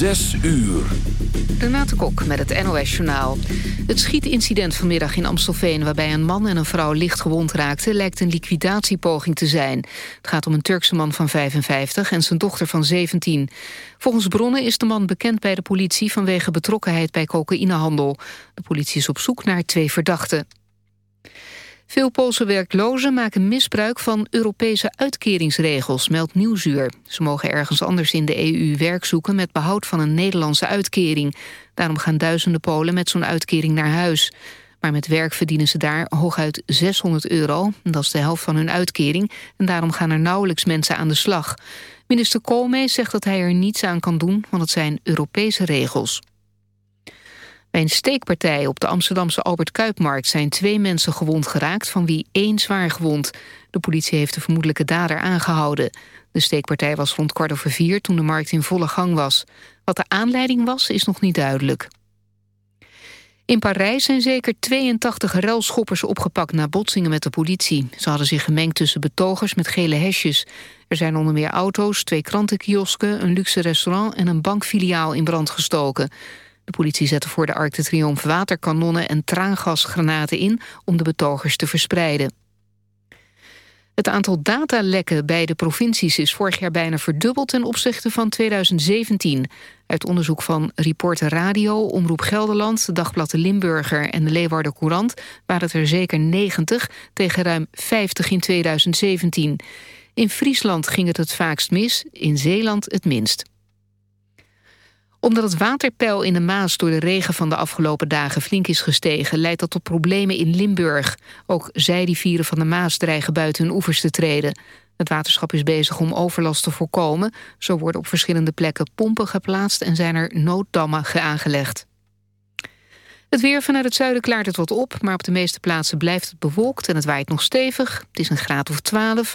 Zes uur. Renate Kok met het NOS Journaal. Het schietincident vanmiddag in Amstelveen... waarbij een man en een vrouw licht gewond raakten... lijkt een liquidatiepoging te zijn. Het gaat om een Turkse man van 55 en zijn dochter van 17. Volgens bronnen is de man bekend bij de politie... vanwege betrokkenheid bij cocaïnehandel. De politie is op zoek naar twee verdachten. Veel Poolse werklozen maken misbruik van Europese uitkeringsregels, meldt Nieuwsuur. Ze mogen ergens anders in de EU werk zoeken met behoud van een Nederlandse uitkering. Daarom gaan duizenden Polen met zo'n uitkering naar huis. Maar met werk verdienen ze daar hooguit 600 euro. Dat is de helft van hun uitkering. En daarom gaan er nauwelijks mensen aan de slag. Minister Koolmees zegt dat hij er niets aan kan doen, want het zijn Europese regels. Bij een steekpartij op de Amsterdamse Albert Kuipmarkt zijn twee mensen gewond geraakt, van wie één zwaar gewond. De politie heeft de vermoedelijke dader aangehouden. De steekpartij was rond kwart over vier toen de markt in volle gang was. Wat de aanleiding was, is nog niet duidelijk. In Parijs zijn zeker 82 relschoppers opgepakt na botsingen met de politie. Ze hadden zich gemengd tussen betogers met gele hesjes. Er zijn onder meer auto's, twee krantenkiosken, een luxe restaurant en een bankfiliaal in brand gestoken. De politie zette voor de Arc de Triomphe waterkanonnen en traangasgranaten in om de betogers te verspreiden. Het aantal datalekken bij de provincies is vorig jaar bijna verdubbeld ten opzichte van 2017. Uit onderzoek van Reporter Radio, Omroep Gelderland, Dagblad de Limburger en de Leeuwarden Courant waren het er zeker 90 tegen ruim 50 in 2017. In Friesland ging het het vaakst mis, in Zeeland het minst omdat het waterpeil in de Maas door de regen van de afgelopen dagen flink is gestegen... leidt dat tot problemen in Limburg. Ook zijrivieren van de Maas dreigen buiten hun oevers te treden. Het waterschap is bezig om overlast te voorkomen. Zo worden op verschillende plekken pompen geplaatst... en zijn er nooddammen aangelegd. Het weer vanuit het zuiden klaart het wat op... maar op de meeste plaatsen blijft het bewolkt en het waait nog stevig. Het is een graad of 12.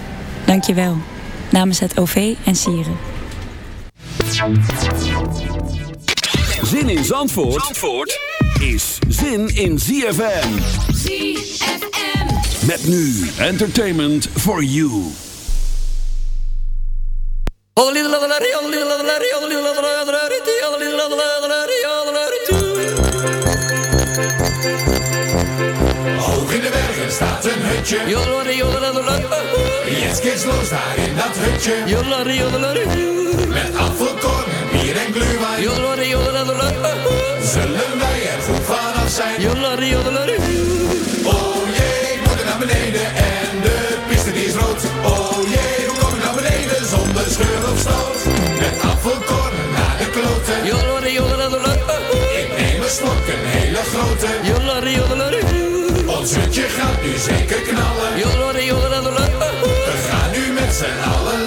Dank je wel. Namens het OV en Sieren. Zin in Zandvoort, Zandvoort is zin in ZFM. ZFM. Met nu entertainment for you. Hoog staat een hutje. jolari jolari. jolere. Yes, kids, los daar in dat hutje. jolari jolari. Met afvalkorn, bier en gluwijn. jolari jolari. Zullen wij er goed vanaf zijn? jolari jolari. Oh jee, we moet naar beneden en de piste die is rood. Oh jee, we komen naar beneden zonder scheur of stoot? Met afvalkorn naar de kloten. jolari jolari. Ik neem een slok, een hele grote. jolari jolari ons hutje gaat nu zeker knallen. Jolore, jolore, We gaan nu met z'n allen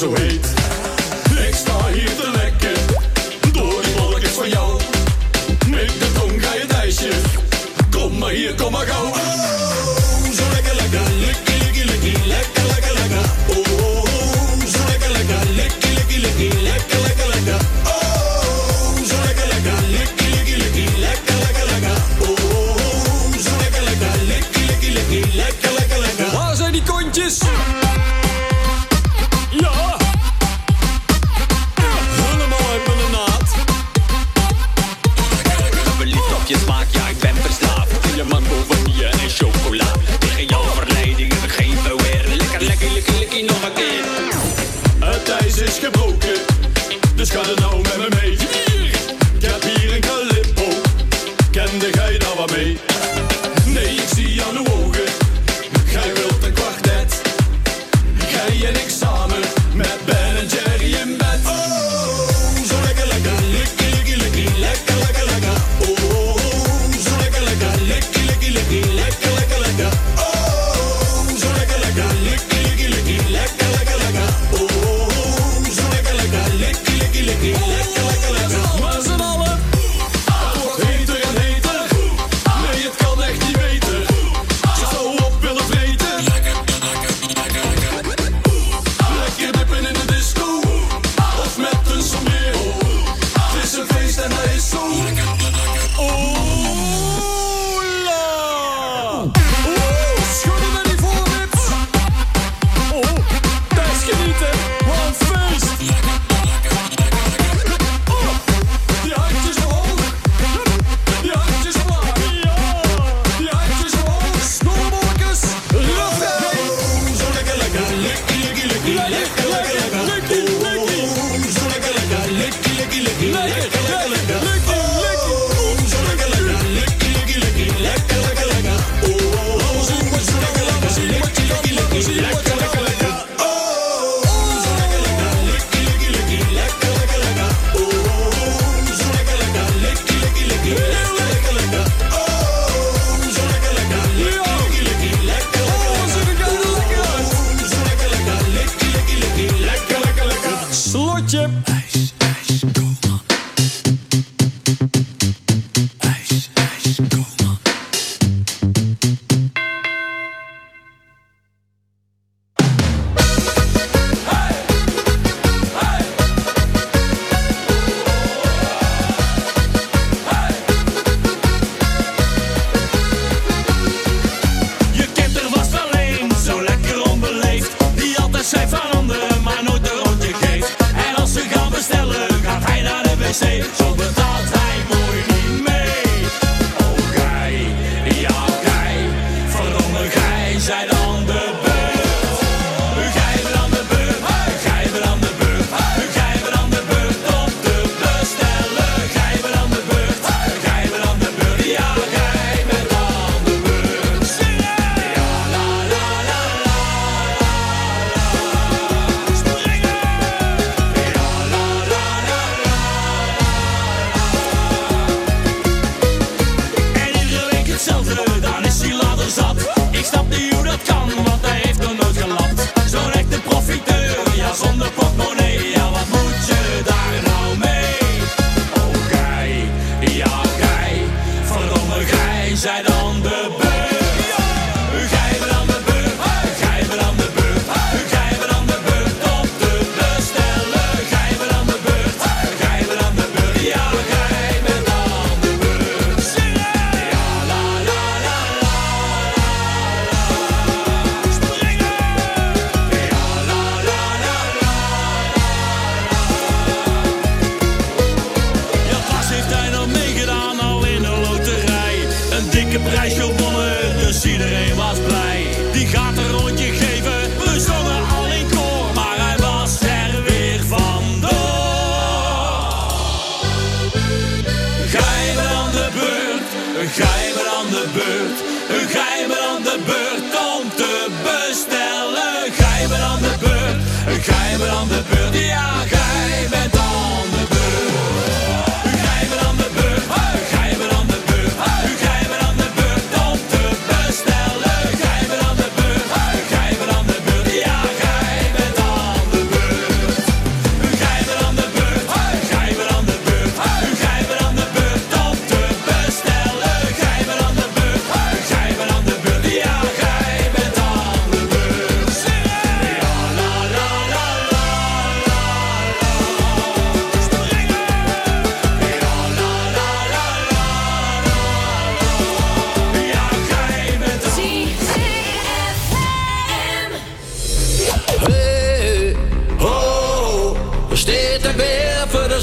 jij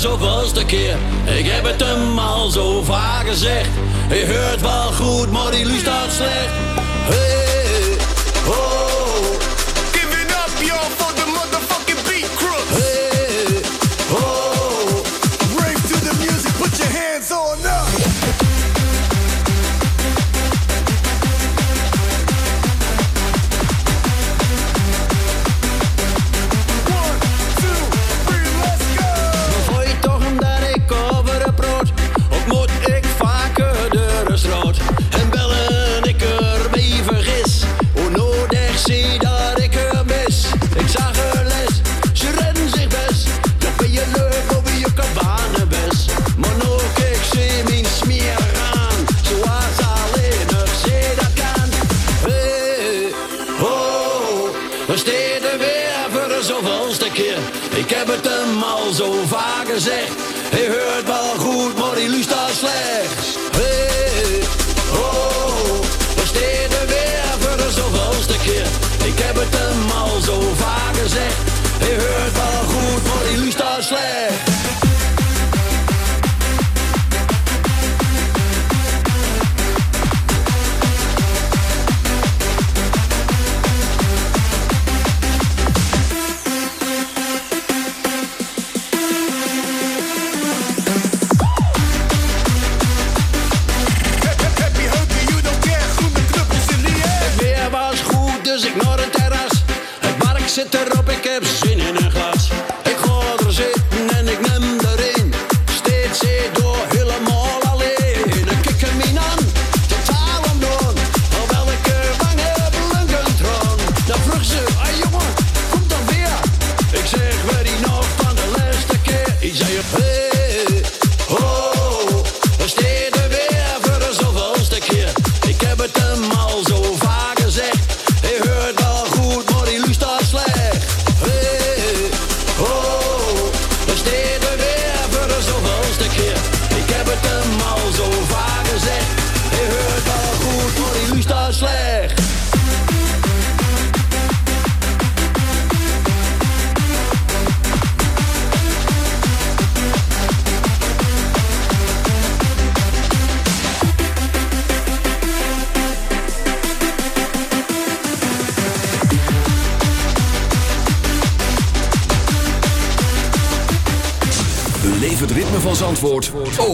de zoveelste keer. Ik heb het hem al zo vaak gezegd. Je hoort wel goed, maar die luistert slecht. Hey.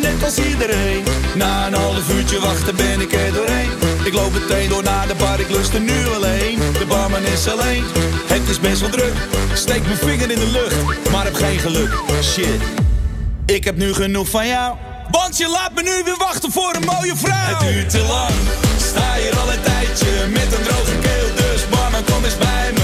net als iedereen. Na een half uurtje wachten ben ik er doorheen. Ik loop meteen door naar de bar, ik lust er nu alleen. De barman is alleen, het is best wel druk. Steek mijn vinger in de lucht, maar heb geen geluk. Shit, ik heb nu genoeg van jou Want je laat me nu weer wachten voor een mooie vrouw. Het duurt te lang, sta hier al een tijdje Met een droge keel, dus barman kom eens bij me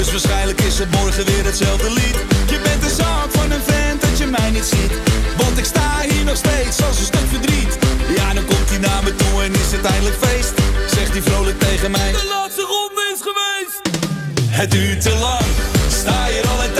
Dus waarschijnlijk is het morgen weer hetzelfde lied. Je bent de zaak van een vent dat je mij niet ziet. Want ik sta hier nog steeds als een stuk verdriet. Ja, dan komt hij naar me toe en is het eindelijk feest. Zegt hij vrolijk tegen mij. De laatste ronde is geweest. Het duurt te lang, sta hier al een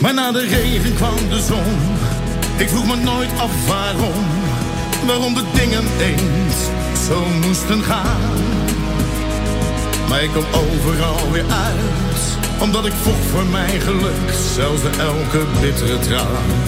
Maar na de regen kwam de zon. Ik vroeg me nooit af waarom. Waarom de dingen eens zo moesten gaan. Maar ik kom overal weer uit. Omdat ik vocht voor mijn geluk. Zelfs elke bittere traan.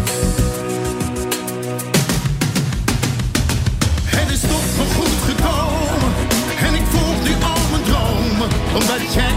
but change.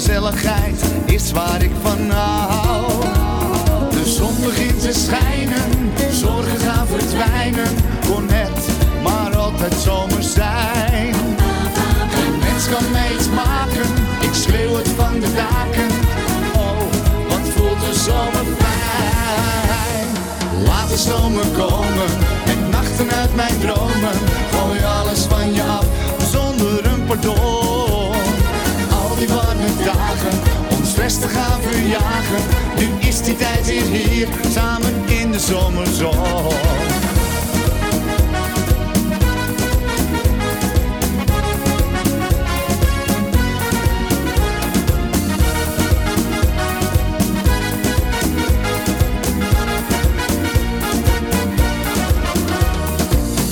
Gezelligheid is waar ik van hou. De zon begint te schijnen, zorgen gaan verdwijnen. Kon het maar altijd zomer zijn. Geen mens kan mij iets maken, ik schreeuw het van de daken. Oh, wat voelt de zomer fijn. Laat de zomer komen, met nachten uit mijn dromen. Dagen, om stress te gaan verjagen. Nu is die tijd weer hier, samen in de zomerzon.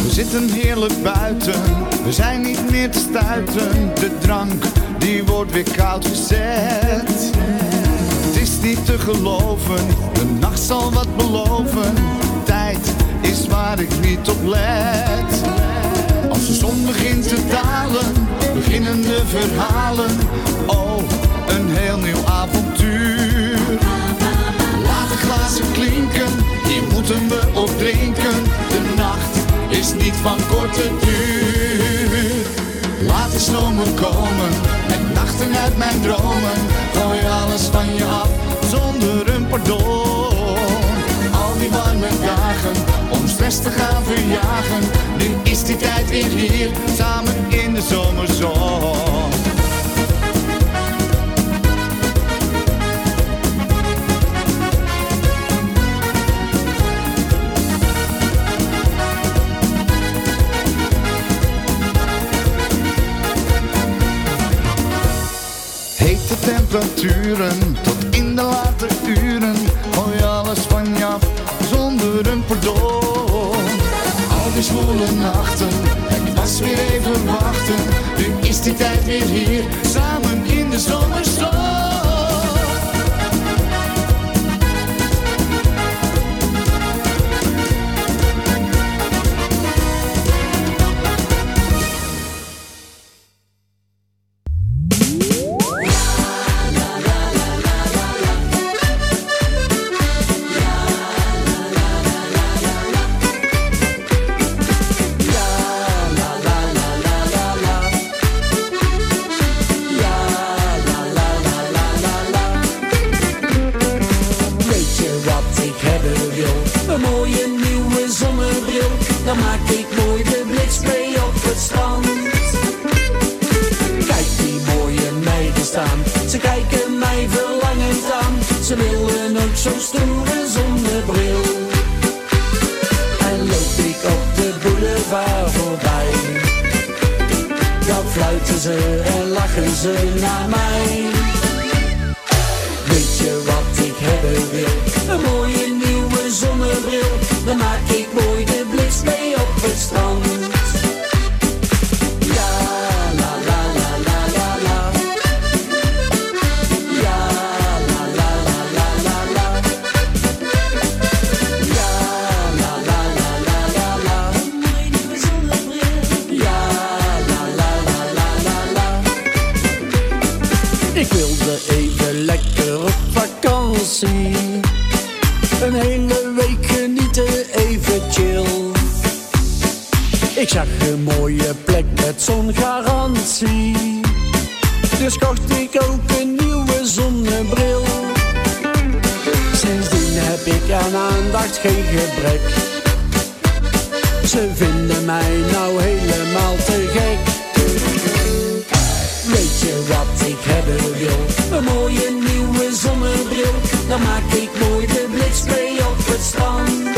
We zitten heerlijk buiten, we zijn niet meer te stuiten. De drank, die wordt weer koud gezet. Het is niet te geloven, de nacht zal wat beloven. Tijd is waar ik niet op let. Als de zon begint te dalen, beginnen de verhalen. Oh, een heel nieuw avontuur. Laat de glazen klinken, hier moeten we op drinken. De nacht is niet van korte duur. Laat de zomer komen, uit mijn dromen. Gooi alles van je af, zonder een pardon. Al die warme dagen, om stress te gaan verjagen. Nu is die tijd weer hier, samen in de zomerzon. Tot in de late uren. Gooi alles van je af zonder een pardon. Al die zwoele nachten, het was weer even wachten. Nu is die tijd weer hier, samen in de zomerstroom. Fluiten ze en lachen ze naar mij. Weet je wat ik hebben wil? Een mooie nieuwe zonnebril. Dan maak ik mooi de blitz mee op het strand. Ik zag een mooie plek met zongarantie. Dus kocht ik ook een nieuwe zonnebril. Sindsdien heb ik aan aandacht geen gebrek. Ze vinden mij nou helemaal te gek. Weet je wat ik hebben wil? Een mooie nieuwe zonnebril. Dan maak ik mooi de mee op het strand.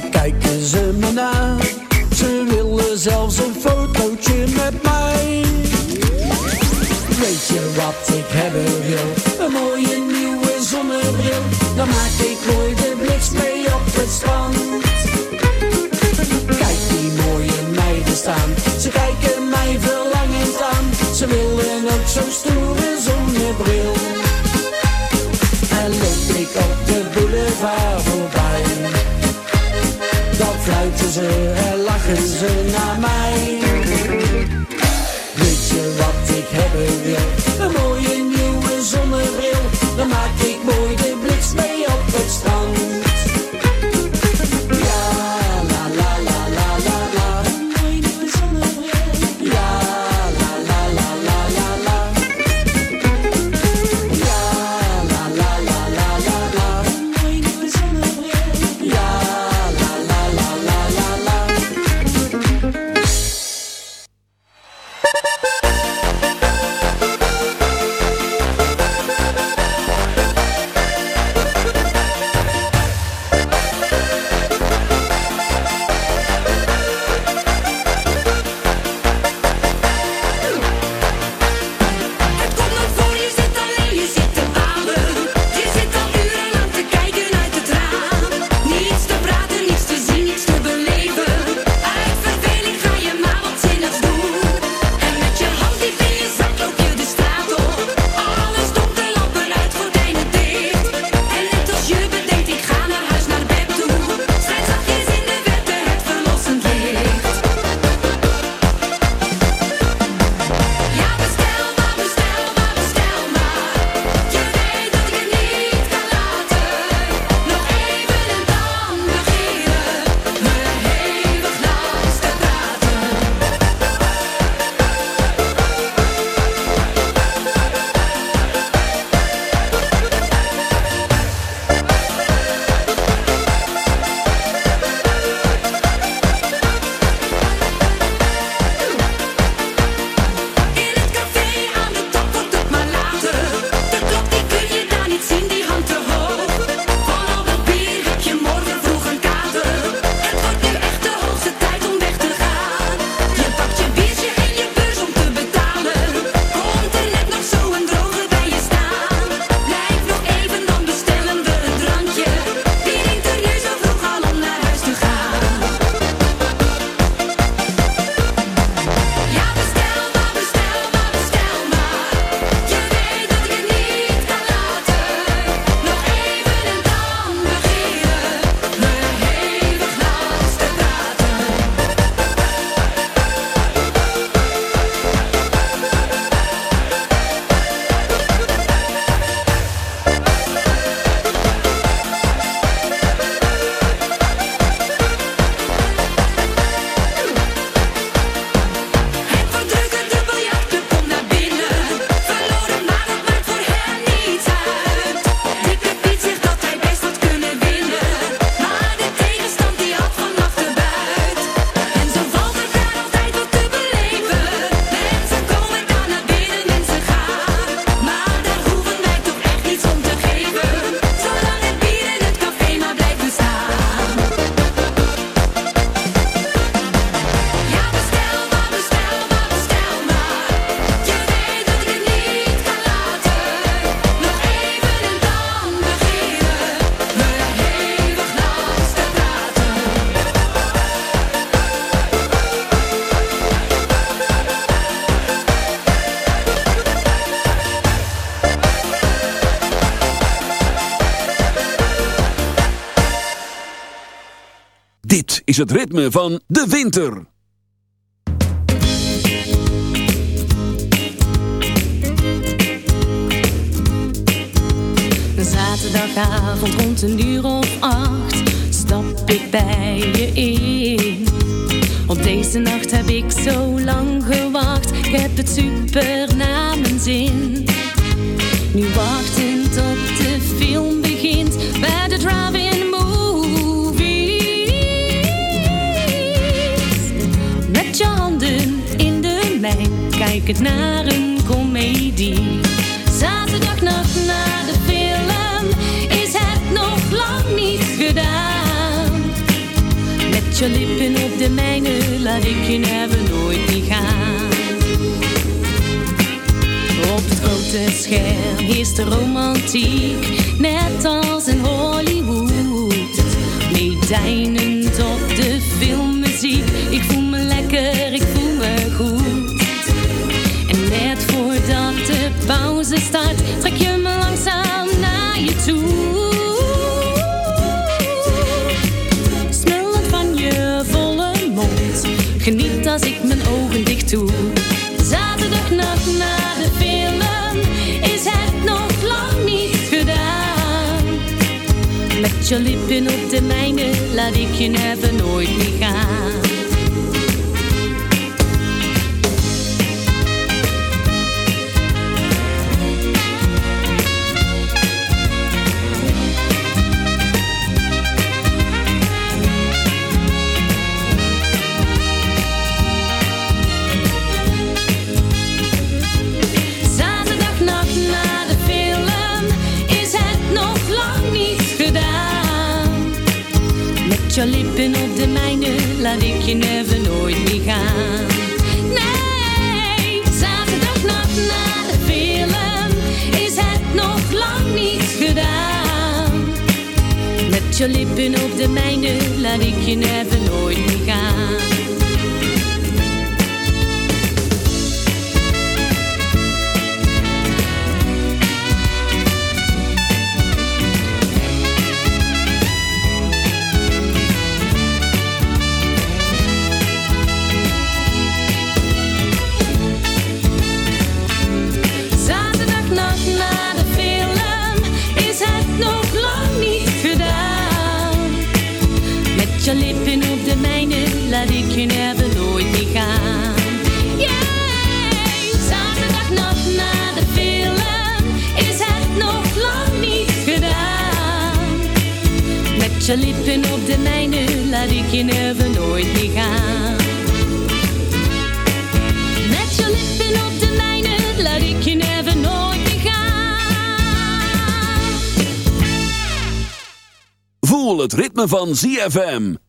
maar kijken ze me na. Ze willen zelfs een fotootje met mij. Weet je wat ik hebben wil? Een mooie nieuwe zonnebril. Dan maak ik mooi de bliks mee op het strand. Kijk die mooie meiden staan. Ze kijken mij verlangend aan. Ze willen ook zo'n stoere zonnebril. En loop ik op de boulevard Knikte ze, lachen ze naar mij. is het ritme van de winter. Zaterdagavond rond een uur of acht stap ik bij je in. Op deze nacht heb ik zo lang gewacht, ik heb het super naar mijn zin. Nu wachten keek het naar een komedie. Zaterdagnacht na de film is het nog lang niet gedaan. Met je lippen op de mijne laat ik je never nooit niet gaan. Op het grote scherm is de romantiek, net als in Hollywood. Medijnen op de filmmuziek, ik voel me lekker, ik pauze start, trek je me langzaam naar je toe. Smul het van je volle mond, geniet als ik mijn ogen dicht doe. Zaterdagnacht na de film is het nog lang niet gedaan. Met je lippen op de mijne laat ik je never nooit meer gaan. Van ZFM.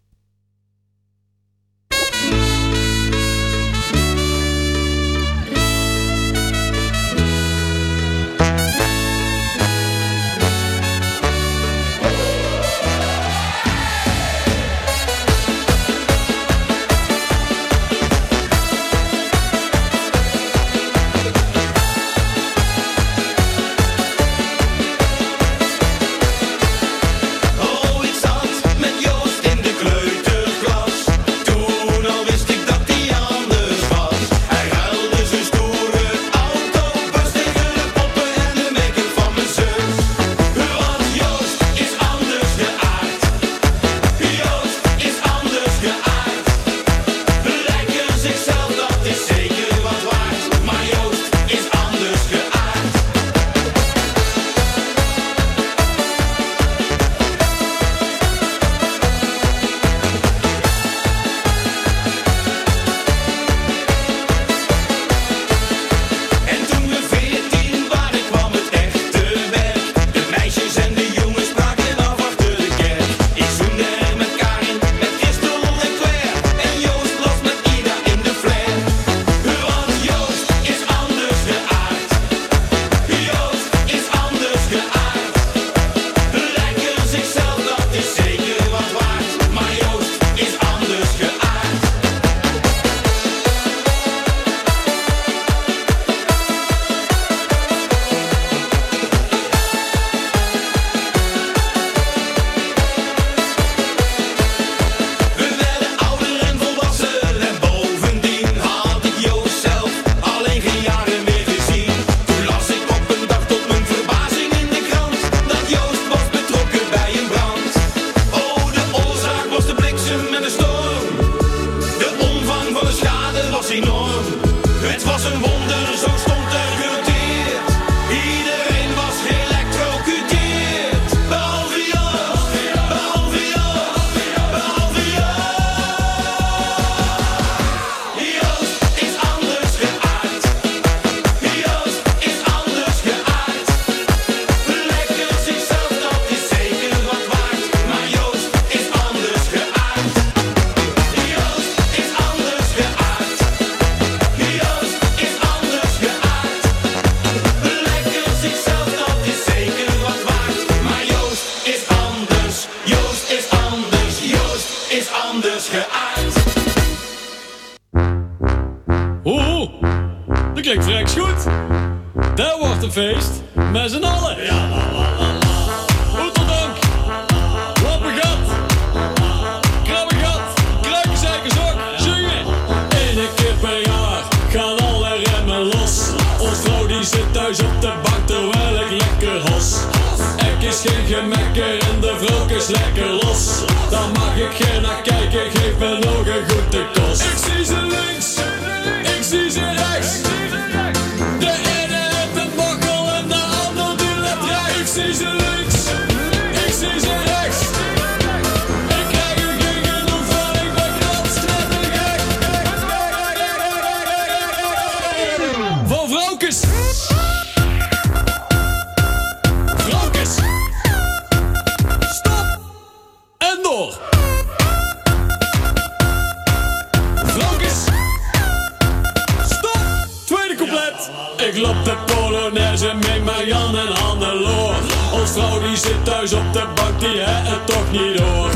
Vrouw die zit thuis op de bank, die het, het toch niet door.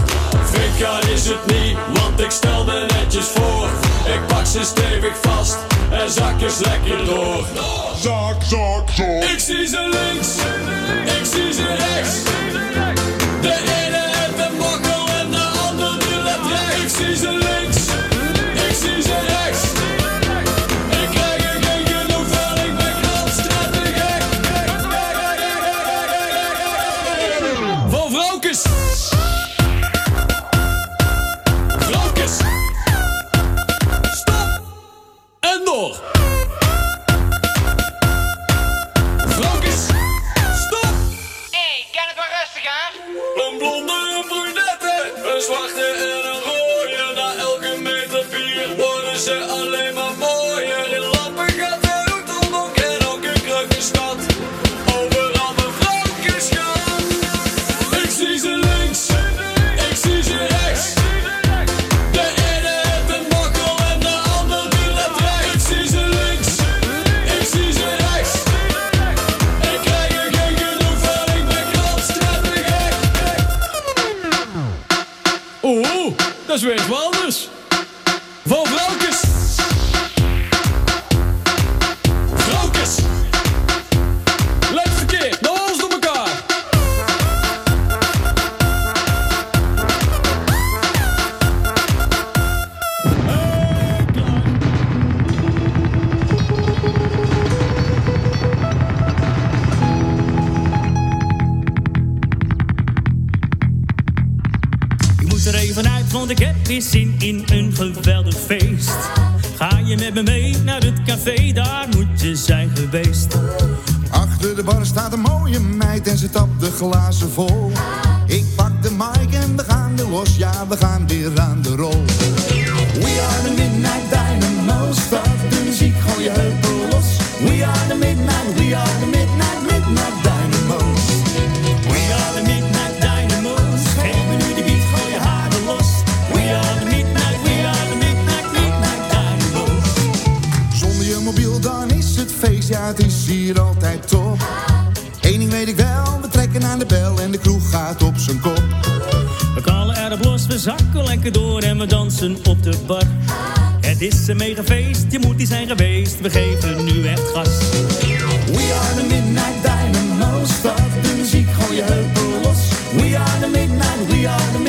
Vinka is het niet, want ik stel me netjes voor. Ik pak ze stevig vast en zak eens lekker door. Zak, zak, zak. Ik zie ze links, ik zie ze rechts. Ga je met me mee naar het café, daar moet je zijn geweest. Achter de bar staat een mooie meid en ze tapt de glazen vol. Ik pak de mic en we gaan weer los, ja we gaan weer aan de rol. hier altijd top. Eén ding weet ik wel, we trekken aan de bel en de kroeg gaat op zijn kop. We kallen erop los, we zakken lekker door en we dansen op de bar. Het is een mega feest, je moet die zijn geweest, we geven nu echt gas. We are the Midnight Diamond, start de muziek, gooi je heupen los. We are the Midnight, we are the midnight.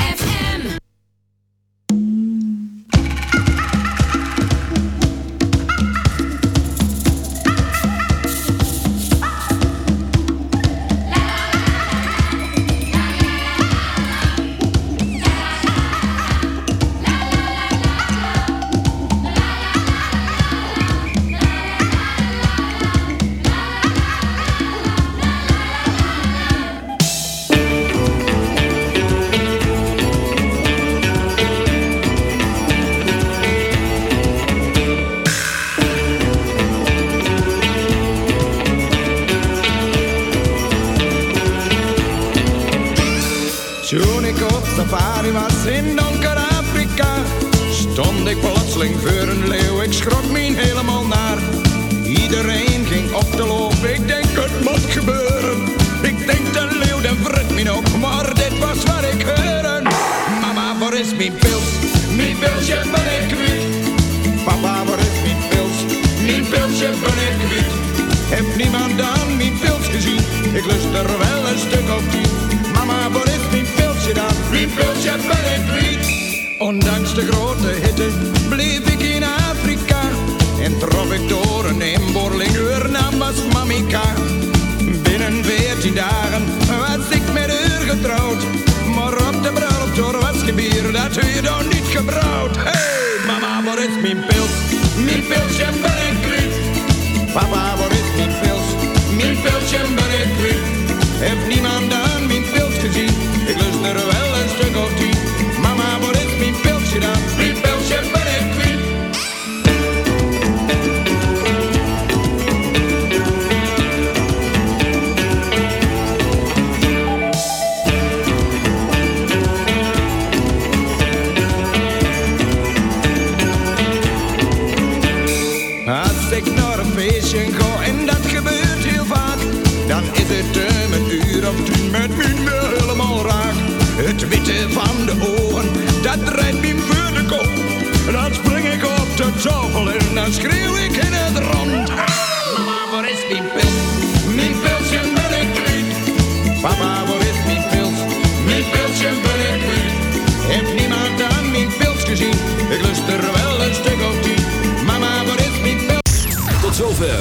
mijn pils? Mijn pilsje ben ik kwijt. Papa, waar is mijn pils? Mijn pilsje ben ik kwijt. Heb niemand aan mijn pils gezien? Ik lust er wel een stuk op tien. Mama, waar is mijn pilsje dan? Mijn pilsje ben ik kwijt. Ondanks de grote hitte bleef ik in Afrika. En trof ik door een inboorling, haar naam was Mamika. Binnen veertien dagen was ik met haar getrouwd. Maar op de was gebier, dat u je dan niet gebrouwd. Hey, mama, waar is mijn pils? Mijn pilsje ben ik kwijt. Papa, waar is mijn pils? Mijn pilsje ben